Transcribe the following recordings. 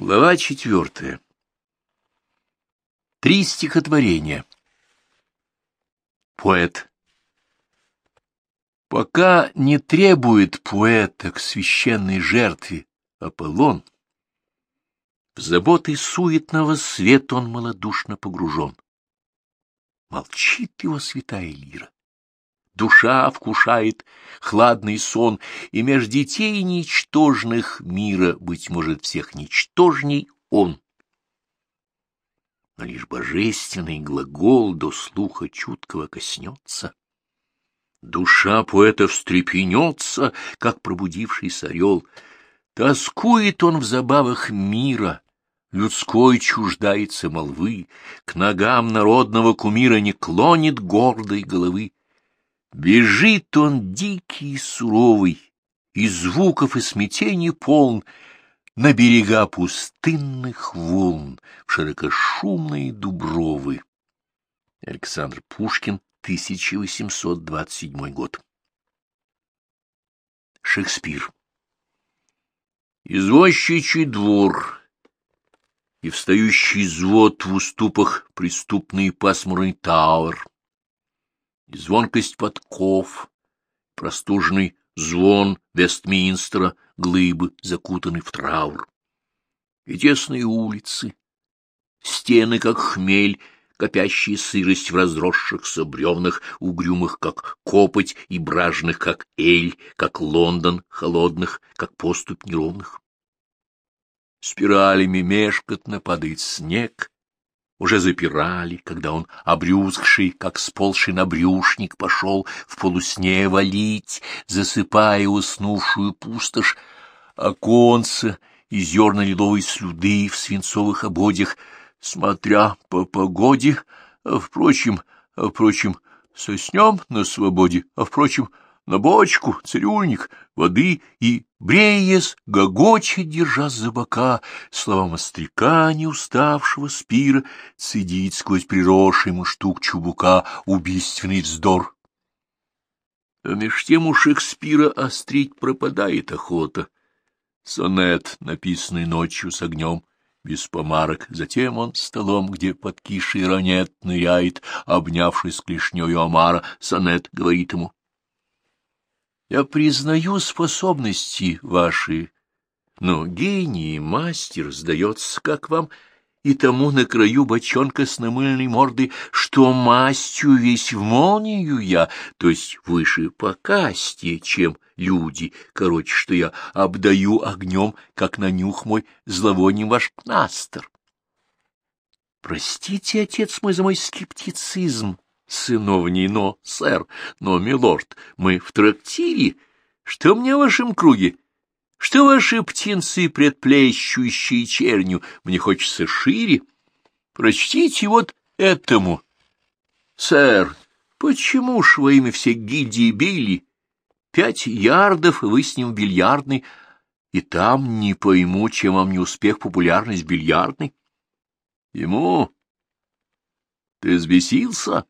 Глава четвертая. Три стихотворения. Поэт. Пока не требует поэта к священной жертве Аполлон, в заботы суетного света он малодушно погружен. Молчит его святая лира. Душа вкушает хладный сон, и меж детей ничтожных мира, быть может, всех ничтожней он. Но лишь божественный глагол до слуха чуткого коснется. Душа поэта встрепенется, как пробудившийся орел. Тоскует он в забавах мира, людской чуждается молвы, к ногам народного кумира не клонит гордой головы. Бежит он дикий и суровый, и звуков и смятений полн, на берега пустынных волн, в широкошумные дубровы. Александр Пушкин, 1827 год. Шекспир. Извозчичий двор и встающий звод в уступах преступный пасмурный тауэр и звонкость подков, простуженный звон Вестминстера, глыбы, закутанный в траур, и тесные улицы, стены, как хмель, копящие сырость в разросшихся бревнах, угрюмых, как копоть, и бражных, как эль, как Лондон, холодных, как поступь неровных. Спиралями мешкотно падает снег, уже запирали, когда он, обрюзгший, как сползший набрюшник, пошел в полусне валить, засыпая уснувшую пустошь, оконца и зерна лиловой слюды в свинцовых ободях, смотря по погоде, а, впрочем, а, впрочем, соснем на свободе, а, впрочем, на бочку, цирюльник, воды и бреес, гогочет, держа за бока, словам остряка, не уставшего спира, цедит сквозь приросший ему штук чубука убийственный вздор. А меж тем у Шекспира острить пропадает охота. Сонет, написанный ночью с огнем, без помарок, затем он столом, где подкиший ранет ныряет, обнявшись клешнёю омара, сонет говорит ему — я признаю способности ваши, но гений и мастер, сдается, как вам, и тому на краю бочонка с намыльной мордой, что мастью весь в молнию я, то есть выше по касте, чем люди, короче, что я обдаю огнем, как на нюх мой зловонием ваш кнастер. Простите, отец мой, за мой скептицизм, сыновней, но, сэр, но, милорд, мы в трактире. Что мне в вашем круге? Что ваши птенцы, предплещущие черню, мне хочется шире? Прочтите вот этому. Сэр, почему ж во имя все гильдии били? Пять ярдов, вы с ним в и там не пойму, чем вам не успех популярность бильярдной. Ему... Ты взбесился?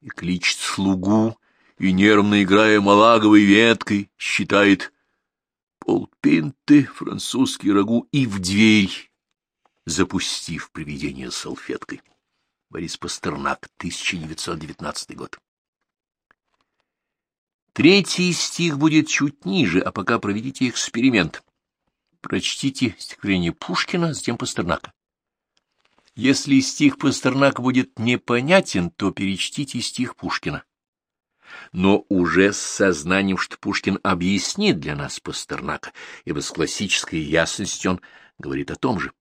И кличет слугу, и, нервно играя малаговой веткой, считает полпинты, французский рагу и в дверь, запустив привидение салфеткой. Борис Пастернак, 1919 год. Третий стих будет чуть ниже, а пока проведите эксперимент. Прочтите стихотворение Пушкина, затем Пастернака. Если стих Пастернака будет непонятен, то перечтите стих Пушкина. Но уже с сознанием, что Пушкин объяснит для нас Пастернака, ибо с классической ясностью он говорит о том же.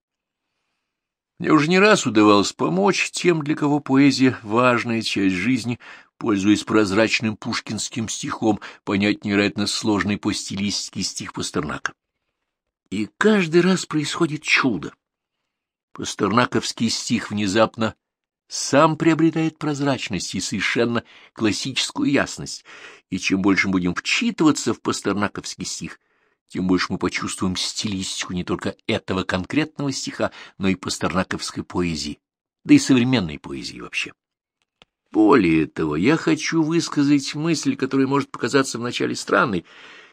Мне уже не раз удавалось помочь тем, для кого поэзия — важная часть жизни, пользуясь прозрачным пушкинским стихом, понять невероятно сложный по стилистике стих Пастернака. И каждый раз происходит чудо. Пастернаковский стих внезапно сам приобретает прозрачность и совершенно классическую ясность, и чем больше мы будем вчитываться в пастернаковский стих, тем больше мы почувствуем стилистику не только этого конкретного стиха, но и пастернаковской поэзии, да и современной поэзии вообще. Более того, я хочу высказать мысль, которая может показаться вначале странной.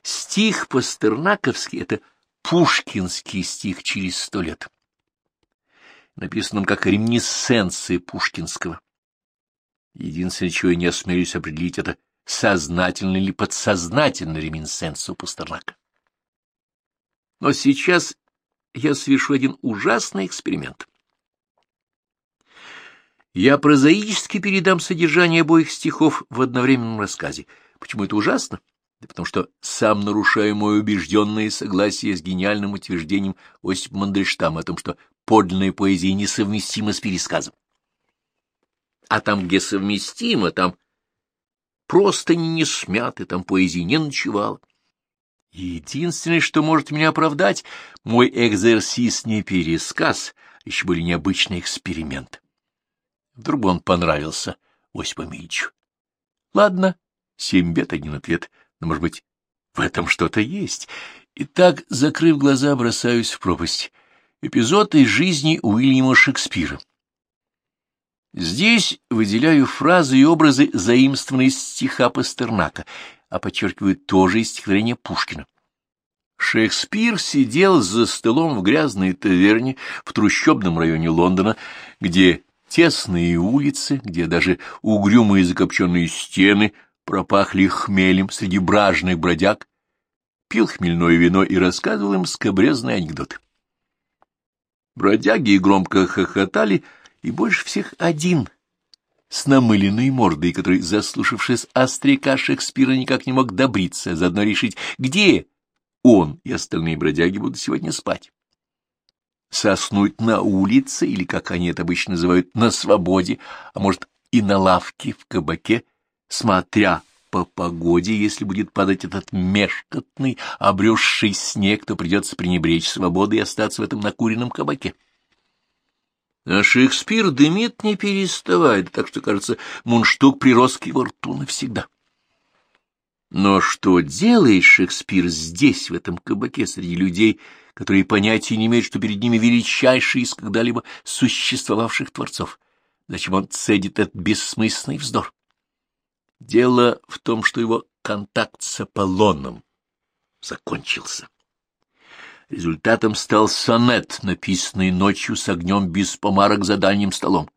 Стих пастернаковский — это пушкинский стих через сто лет. Написанным как реминесценция пушкинского. Единственное, чего я не осмелюсь определить, это сознательно или подсознательно реминесценцию Пастернака. Но сейчас я совершу один ужасный эксперимент. Я прозаически передам содержание обоих стихов в одновременном рассказе. Почему это ужасно? Да потому что сам нарушаю мое убежденное согласие с гениальным утверждением Осипа Мандельштама о том, что подлинная поэзия несовместима с пересказом. А там, где совместимо, там просто не смяты, там поэзии не ночевала. Единственное, что может меня оправдать, мой экзерсис не пересказ, а еще более необычный эксперимент. Вдруг бы он понравился Осипу Мильичу. Ладно, семь бед, один ответ, но, может быть, в этом что-то есть. И так, закрыв глаза, бросаюсь в пропасть. Эпизод из жизни Уильяма Шекспира. Здесь выделяю фразы и образы, заимствованные из стиха Пастернака, а подчеркиваю тоже из стихотворения Пушкина. Шекспир сидел за столом в грязной таверне в трущобном районе Лондона, где тесные улицы, где даже угрюмые закопченные стены пропахли хмелем среди бражных бродяг, пил хмельное вино и рассказывал им скобрезные анекдоты. Бродяги громко хохотали, и больше всех один, с намыленной мордой, который, заслушавшись остряка Шекспира, никак не мог добриться, заодно решить, где он и остальные бродяги будут сегодня спать. Соснуть на улице, или, как они это обычно называют, на свободе, а может и на лавке в кабаке, смотря по погоде, если будет падать этот мешкотный, обрюзший снег, то придется пренебречь свободой и остаться в этом накуренном кабаке. А Шекспир дымит не переставает, так что, кажется, мундштук прирос к его рту навсегда. Но что делает Шекспир здесь, в этом кабаке, среди людей, которые понятия не имеют, что перед ними величайший из когда-либо существовавших творцов? Зачем он цедит этот бессмысленный вздор? Дело в том, что его контакт с Аполлоном закончился. Результатом стал сонет, написанный ночью с огнем без помарок за дальним столом.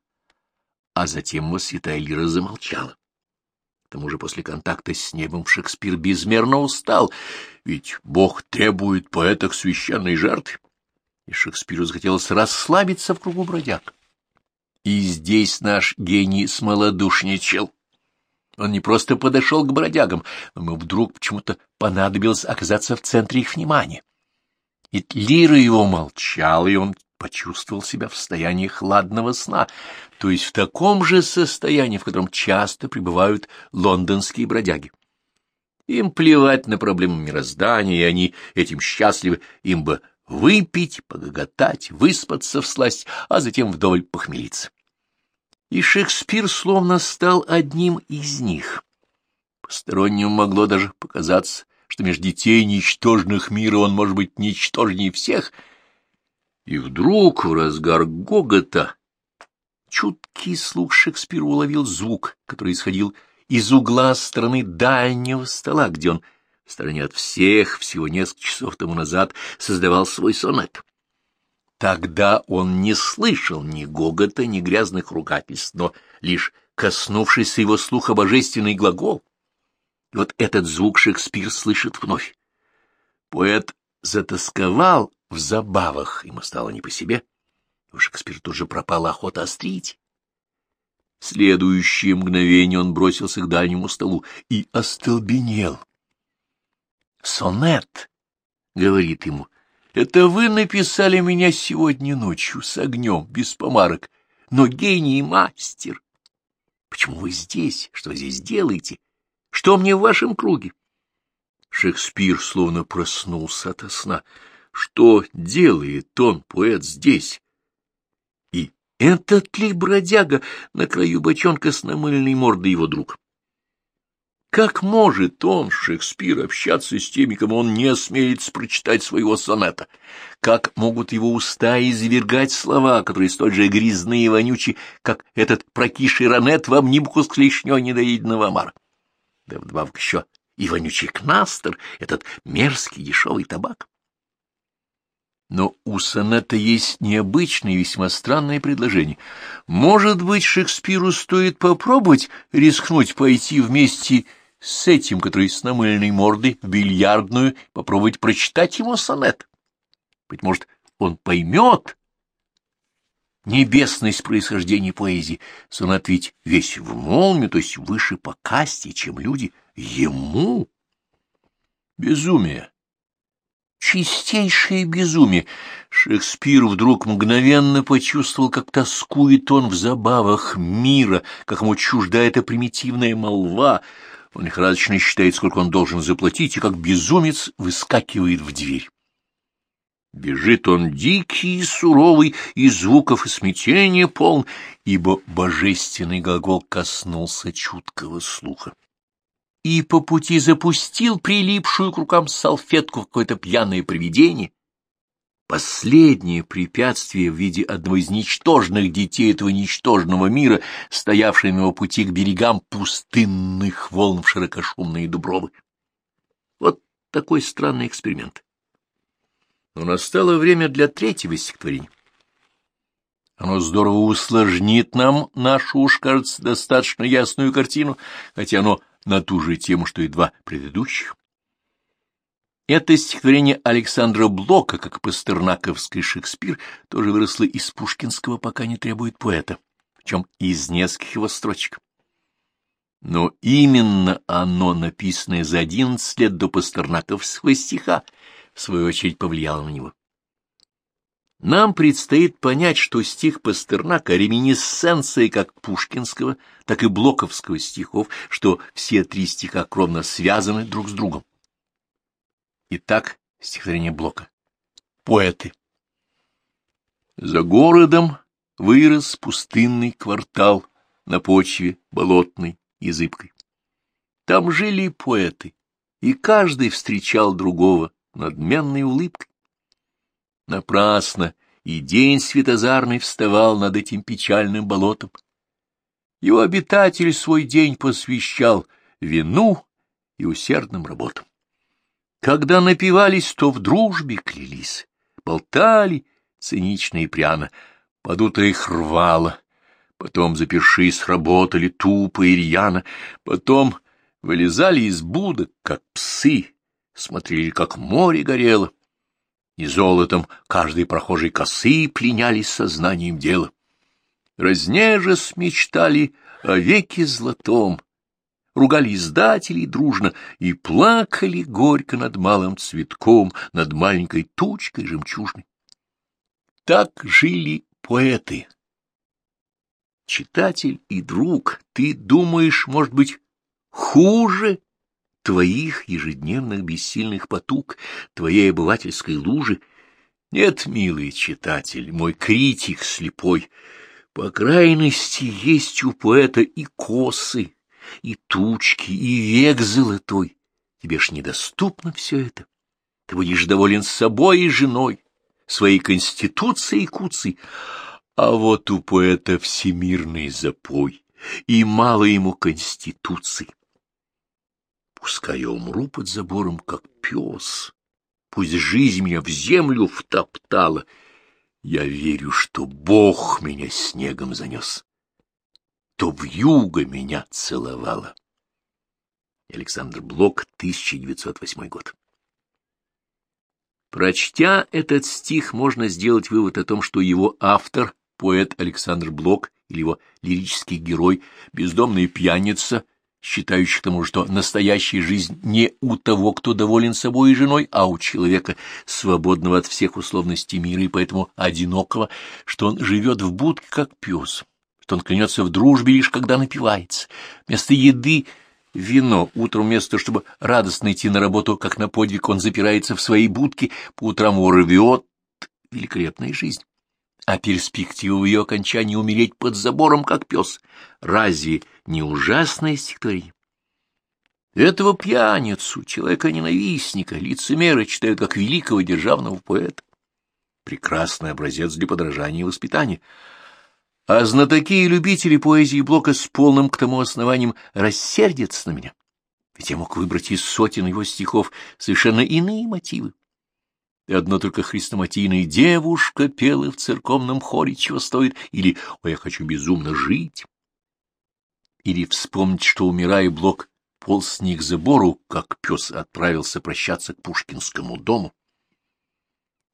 А затем его святая лира замолчала. К тому же после контакта с небом Шекспир безмерно устал, ведь Бог требует поэтах священной жертвы. И Шекспиру захотелось расслабиться в кругу бродяг. И здесь наш гений смолодушничал. Он не просто подошел к бродягам, но ему вдруг почему-то понадобилось оказаться в центре их внимания. И лира его молчала, и он почувствовал себя в состоянии хладного сна, то есть в таком же состоянии, в котором часто пребывают лондонские бродяги. Им плевать на проблемы мироздания, и они этим счастливы, им бы выпить, погоготать, выспаться в сласть, а затем вдоволь похмелиться. И Шекспир словно стал одним из них. Постороннему могло даже показаться, что между детей ничтожных мира он может быть ничтожнее всех. И вдруг в разгар гогота чуткий слух Шекспира уловил звук, который исходил из угла стороны дальнего стола, где он в стороне от всех всего несколько часов тому назад создавал свой сонет. Тогда он не слышал ни гогота, ни грязных ругательств, но лишь коснувшийся его слуха божественный глагол — и вот этот звук Шекспир слышит вновь. Поэт затасковал в забавах, ему стало не по себе. У Шекспира тут же пропала охота острить. В следующее мгновение он бросился к дальнему столу и остолбенел. «Сонет», — говорит ему, — «это вы написали меня сегодня ночью с огнем, без помарок, но гений мастер. Почему вы здесь? Что здесь делаете? Что мне в вашем круге? Шекспир словно проснулся ото сна. Что делает он, поэт, здесь? И этот ли бродяга на краю бочонка с намыленной мордой его друг? Как может он, Шекспир, общаться с теми, кому он не осмелится прочитать своего сонета? Как могут его уста извергать слова, которые столь же грязные и вонючие, как этот прокиший ранет в обнимку с клешней недоеденного омара? да вдобавок еще и вонючий кнастер, этот мерзкий дешевый табак. Но у сонета есть необычное и весьма странное предложение. Может быть, Шекспиру стоит попробовать рискнуть пойти вместе с этим, который с намыленной мордой, в бильярдную, попробовать прочитать ему сонет. Быть может, он поймет небесность происхождения поэзии. Сонет ведь весь в молнию, то есть выше по касте, чем люди. Ему безумие чистейшее безумие. Шекспир вдруг мгновенно почувствовал, как тоскует он в забавах мира, как ему чужда эта примитивная молва. Он лихорадочно считает, сколько он должен заплатить, и как безумец выскакивает в дверь. Бежит он дикий и суровый, и звуков и смятения полн, ибо божественный глагол коснулся чуткого слуха и по пути запустил прилипшую к рукам салфетку какое-то пьяное привидение. Последнее препятствие в виде одного из ничтожных детей этого ничтожного мира, стоявшее на его пути к берегам пустынных волн в широкошумные дубровы. Вот такой странный эксперимент. Но настало время для третьего стихотворения. Оно здорово усложнит нам нашу, уж кажется, достаточно ясную картину, хотя оно на ту же тему, что и два предыдущих. Это стихотворение Александра Блока, как пастернаковский Шекспир, тоже выросло из пушкинского «Пока не требует поэта», причем из нескольких его строчек. Но именно оно, написанное за одиннадцать лет до пастернаковского стиха, в свою очередь повлияло на него. Нам предстоит понять, что стих Пастернака — реминисценция как пушкинского, так и блоковского стихов, что все три стиха кровно связаны друг с другом. Итак, стихотворение Блока. Поэты. За городом вырос пустынный квартал на почве болотной и зыбкой. Там жили поэты, и каждый встречал другого надменной улыбкой. Напрасно и день светозарный вставал над этим печальным болотом. Его обитатель свой день посвящал вину и усердным работам. Когда напивались, то в дружбе клялись, болтали цинично и пряно, под утро их рвало, потом, запершись, работали тупо и рьяно, потом вылезали из будок, как псы, смотрели, как море горело, и золотом каждой прохожей косы пленялись сознанием дела. Разнежес мечтали о веке золотом, ругали издателей дружно и плакали горько над малым цветком, над маленькой тучкой жемчужной. Так жили поэты. Читатель и друг, ты думаешь, может быть, хуже твоих ежедневных бессильных потуг, твоей обывательской лужи. Нет, милый читатель, мой критик слепой, по крайности есть у поэта и косы, и тучки, и век золотой. Тебе ж недоступно все это. Ты будешь доволен собой и женой, своей конституцией и куцей. А вот у поэта всемирный запой, и мало ему конституции. Пускай я умру под забором, как пес. Пусть жизнь меня в землю втоптала. Я верю, что Бог меня снегом занес. То в юго меня целовала. Александр Блок, 1908 год. Прочтя этот стих, можно сделать вывод о том, что его автор, поэт Александр Блок, или его лирический герой, бездомный пьяница — считающих тому, что настоящая жизнь не у того, кто доволен собой и женой, а у человека, свободного от всех условностей мира и поэтому одинокого, что он живет в будке, как пес, что он клянется в дружбе лишь когда напивается. Вместо еды — вино, утром вместо, чтобы радостно идти на работу, как на подвиг, он запирается в своей будке, по утрам урвет. Великолепная жизнь а перспектива в ее окончании умереть под забором, как пес. Разве не ужасное стихотворение? Этого пьяницу, человека-ненавистника, лицемера читают как великого державного поэта. Прекрасный образец для подражания и воспитания. А знатоки и любители поэзии Блока с полным к тому основанием рассердятся на меня. Ведь я мог выбрать из сотен его стихов совершенно иные мотивы. и одно только хрестоматийное «девушка» пела в церковном хоре, чего стоит, или «Ой, я хочу безумно жить», или вспомнить, что, умирая, Блок полз с них забору, как пес отправился прощаться к Пушкинскому дому.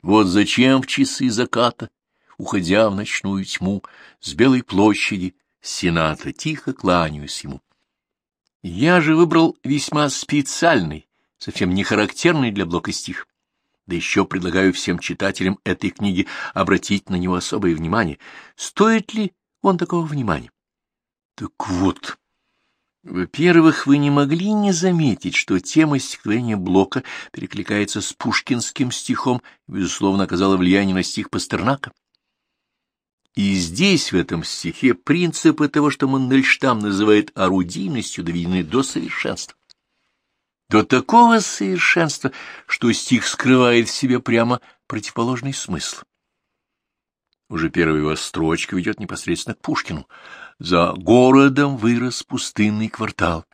Вот зачем в часы заката, уходя в ночную тьму, с Белой площади, Сената, тихо кланяюсь ему. Я же выбрал весьма специальный, совсем не характерный для Блока стих. Да еще предлагаю всем читателям этой книги обратить на него особое внимание. Стоит ли он такого внимания? Так вот, во-первых, вы не могли не заметить, что тема стихотворения Блока перекликается с пушкинским стихом и, безусловно, оказала влияние на стих Пастернака. И здесь, в этом стихе, принципы того, что Мандельштам называет орудийностью, доведены до совершенства до такого совершенства, что стих скрывает в себе прямо противоположный смысл. Уже первая его строчка ведет непосредственно к Пушкину. «За городом вырос пустынный квартал».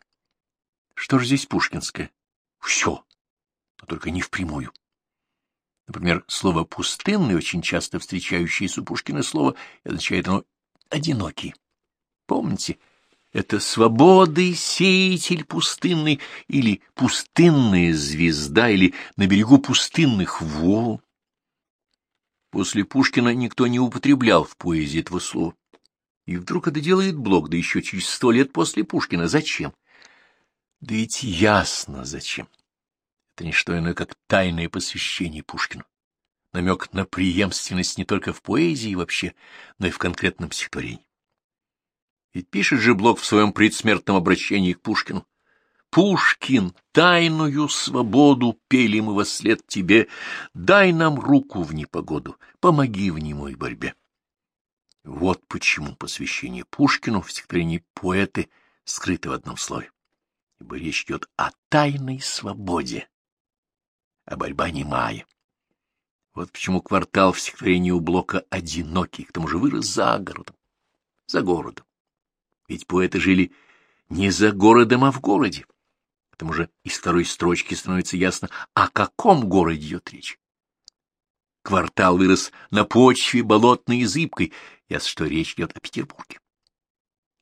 Что же здесь пушкинское? Все, но только не впрямую. Например, слово «пустынный», очень часто встречающееся у Пушкина слово, означает оно «одинокий». Помните, это свободы сеятель пустынный, или пустынная звезда, или на берегу пустынных волн. После Пушкина никто не употреблял в поэзии этого слова. И вдруг это делает Блок, да еще через сто лет после Пушкина. Зачем? Да ведь ясно, зачем. Это не что иное, как тайное посвящение Пушкину. Намек на преемственность не только в поэзии вообще, но и в конкретном стихотворении. Ведь пишет же Блок в своем предсмертном обращении к Пушкину. Пушкин, тайную свободу пели мы во след тебе, дай нам руку в непогоду, помоги в немой борьбе. Вот почему посвящение Пушкину в стихотворении поэты скрыто в одном слове, ибо речь идет о тайной свободе, а борьба немая. Вот почему квартал в стихотворении у Блока одинокий, к тому же вырос за городом, за городом. Ведь поэты жили не за городом, а в городе. К тому же из второй строчки становится ясно, о каком городе идет речь. Квартал вырос на почве болотной и зыбкой, ясно, что речь идет о Петербурге.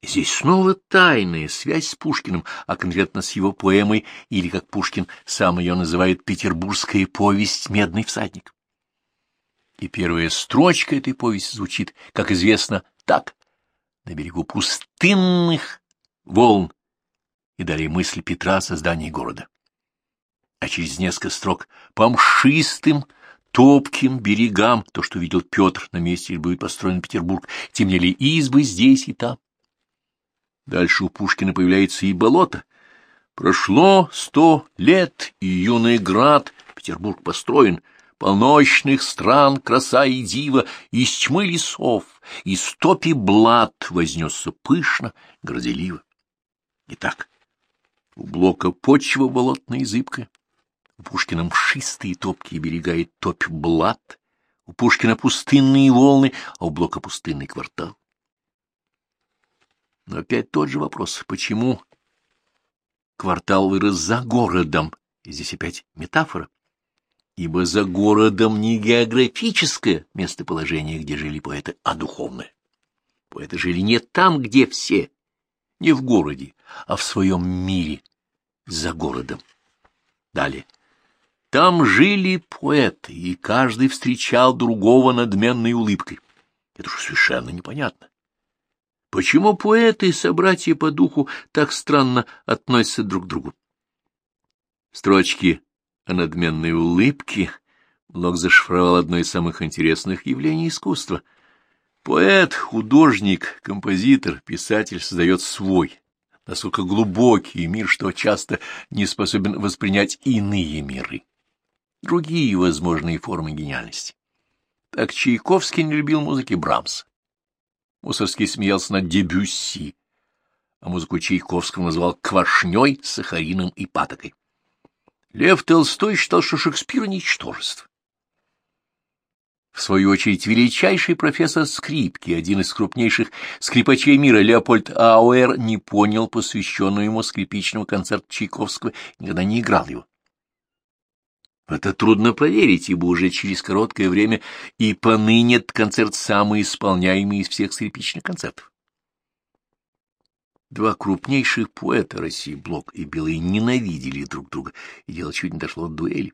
Здесь снова тайная связь с Пушкиным, а конкретно с его поэмой, или, как Пушкин сам ее называет, «Петербургская повесть «Медный всадник». И первая строчка этой повести звучит, как известно, так на берегу пустынных волн, и далее мысль Петра о создании города. А через несколько строк по мшистым, топким берегам, то, что видел Петр на месте, где будет построен Петербург, темнели избы здесь и там. Дальше у Пушкина появляется и болото. Прошло сто лет, и юный град, Петербург построен — полночных стран краса и дива, из тьмы лесов, из топи блат вознесся пышно, горделиво. Итак, у Блока почва болотная и зыбкая, у Пушкина мшистые топкие берега и топь блат, у Пушкина пустынные волны, а у Блока пустынный квартал. Но опять тот же вопрос, почему квартал вырос за городом? И здесь опять метафора ибо за городом не географическое местоположение, где жили поэты, а духовное. Поэты жили не там, где все, не в городе, а в своем мире, за городом. Далее. Там жили поэты, и каждый встречал другого надменной улыбкой. Это же совершенно непонятно. Почему поэты и собратья по духу так странно относятся друг к другу? Строчки о надменной улыбке, Блок зашифровал одно из самых интересных явлений искусства. Поэт, художник, композитор, писатель создает свой, насколько глубокий мир, что часто не способен воспринять иные миры, другие возможные формы гениальности. Так Чайковский не любил музыки Брамса. Мусорский смеялся над Дебюсси, а музыку Чайковского назвал квашней, сахарином и патокой. Лев Толстой считал, что Шекспир — ничтожество. В свою очередь, величайший профессор скрипки, один из крупнейших скрипачей мира, Леопольд Ауэр, не понял посвященного ему скрипичного концерта Чайковского, никогда не играл его. Это трудно поверить, ибо уже через короткое время и поныне этот концерт самый исполняемый из всех скрипичных концертов. Два крупнейших поэта России, Блок и Белый, ненавидели друг друга, и дело чуть не дошло до дуэли.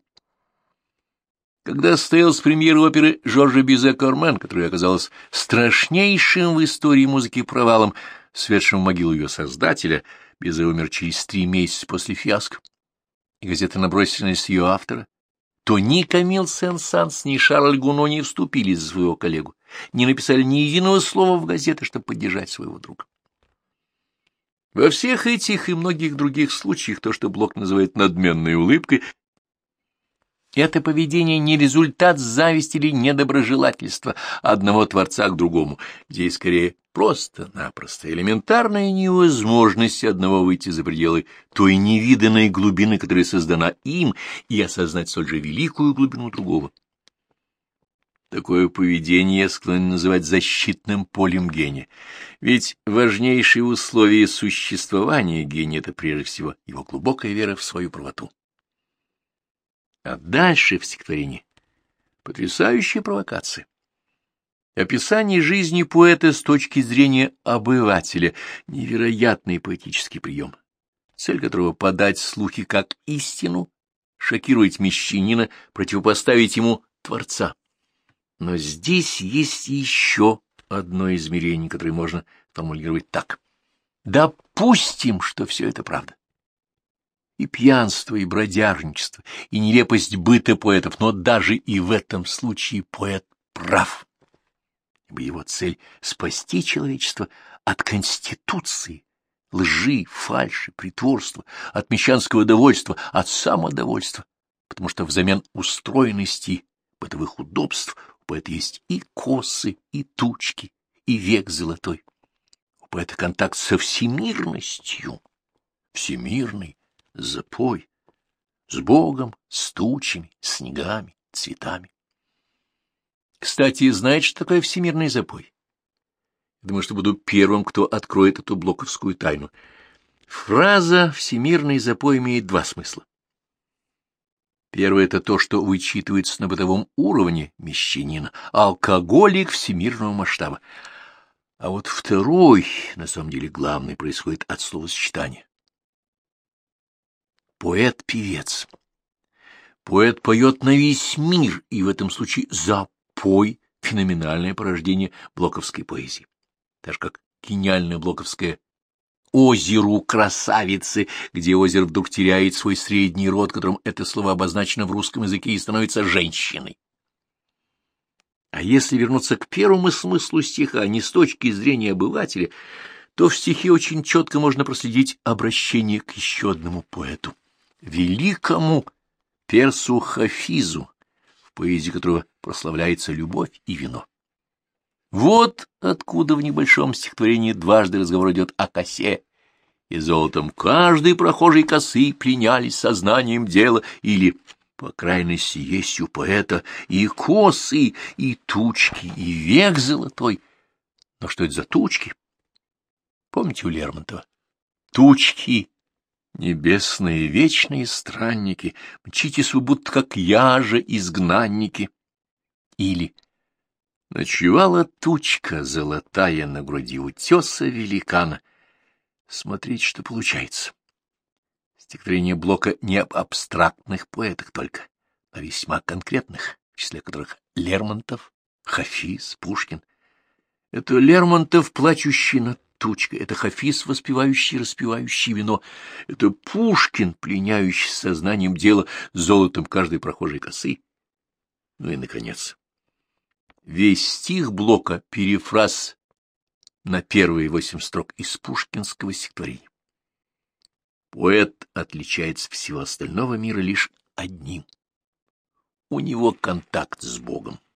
Когда состоялась премьера оперы Жоржа Бизе «Кармен», которая оказалась страшнейшим в истории музыки провалом, светшим в могилу ее создателя, Бизе умер через три месяца после фиаско, и газеты набросились ее автора, то ни Камил Сен-Санс, ни Шарль Гуно не вступили за своего коллегу, не написали ни единого слова в газеты, чтобы поддержать своего друга. Во всех этих и многих других случаях то, что Блок называет надменной улыбкой, это поведение не результат зависти или недоброжелательства одного творца к другому. Здесь скорее просто-напросто элементарная невозможность одного выйти за пределы той невиданной глубины, которая создана им, и осознать столь же великую глубину другого. Такое поведение склонен называть защитным полем гения, ведь важнейшее условие существования гения — это прежде всего его глубокая вера в свою правоту. А дальше в стихотворении потрясающая провокация. Описание жизни поэта с точки зрения обывателя — невероятный поэтический прием, цель которого — подать слухи как истину, шокировать мещанина, противопоставить ему Творца. Но здесь есть еще одно измерение, которое можно формулировать так. Допустим, что все это правда и пьянство, и бродяжничество, и нелепость быта поэтов, но даже и в этом случае поэт прав, ибо его цель — спасти человечество от конституции, лжи, фальши, притворства, от мещанского довольства, от самодовольства, потому что взамен устроенности бытовых удобств у поэта есть и косы, и тучки, и век золотой. У поэта контакт со всемирностью, всемирный, запой, с Богом, с тучами, снегами, цветами. Кстати, знаете, что такое всемирный запой? Думаю, что буду первым, кто откроет эту блоковскую тайну. Фраза «всемирный запой» имеет два смысла. Первое — это то, что вычитывается на бытовом уровне мещанина, алкоголик всемирного масштаба. А вот второй, на самом деле главный, происходит от словосочетания поэт-певец. Поэт поет на весь мир, и в этом случае запой — феноменальное порождение блоковской поэзии. Так же, как гениальная блоковская «Озеру красавицы», где озеро вдруг теряет свой средний род, которым это слово обозначено в русском языке и становится женщиной. А если вернуться к первому смыслу стиха, а не с точки зрения обывателя, то в стихе очень четко можно проследить обращение к еще одному поэту великому персу Хафизу, в поэзии которого прославляется любовь и вино. Вот откуда в небольшом стихотворении дважды разговор идет о косе, и золотом каждой прохожей косы пленялись сознанием дела, или, по крайности, есть у поэта и косы, и тучки, и век золотой. Но что это за тучки? Помните у Лермонтова? Тучки Небесные вечные странники, мчитесь вы будто как я же изгнанники. Или ночевала тучка золотая на груди утеса великана. Смотрите, что получается. Стихотворение Блока не об абстрактных поэтах только, а весьма конкретных, в числе которых Лермонтов, Хафиз, Пушкин. Это Лермонтов, плачущий над тучка, это Хафиз, воспевающий, распевающий вино, это Пушкин, пленяющий сознанием дела золотом каждой прохожей косы. Ну и, наконец, весь стих блока — перефраз на первые восемь строк из пушкинского стихотворения. Поэт отличается всего остального мира лишь одним. У него контакт с Богом.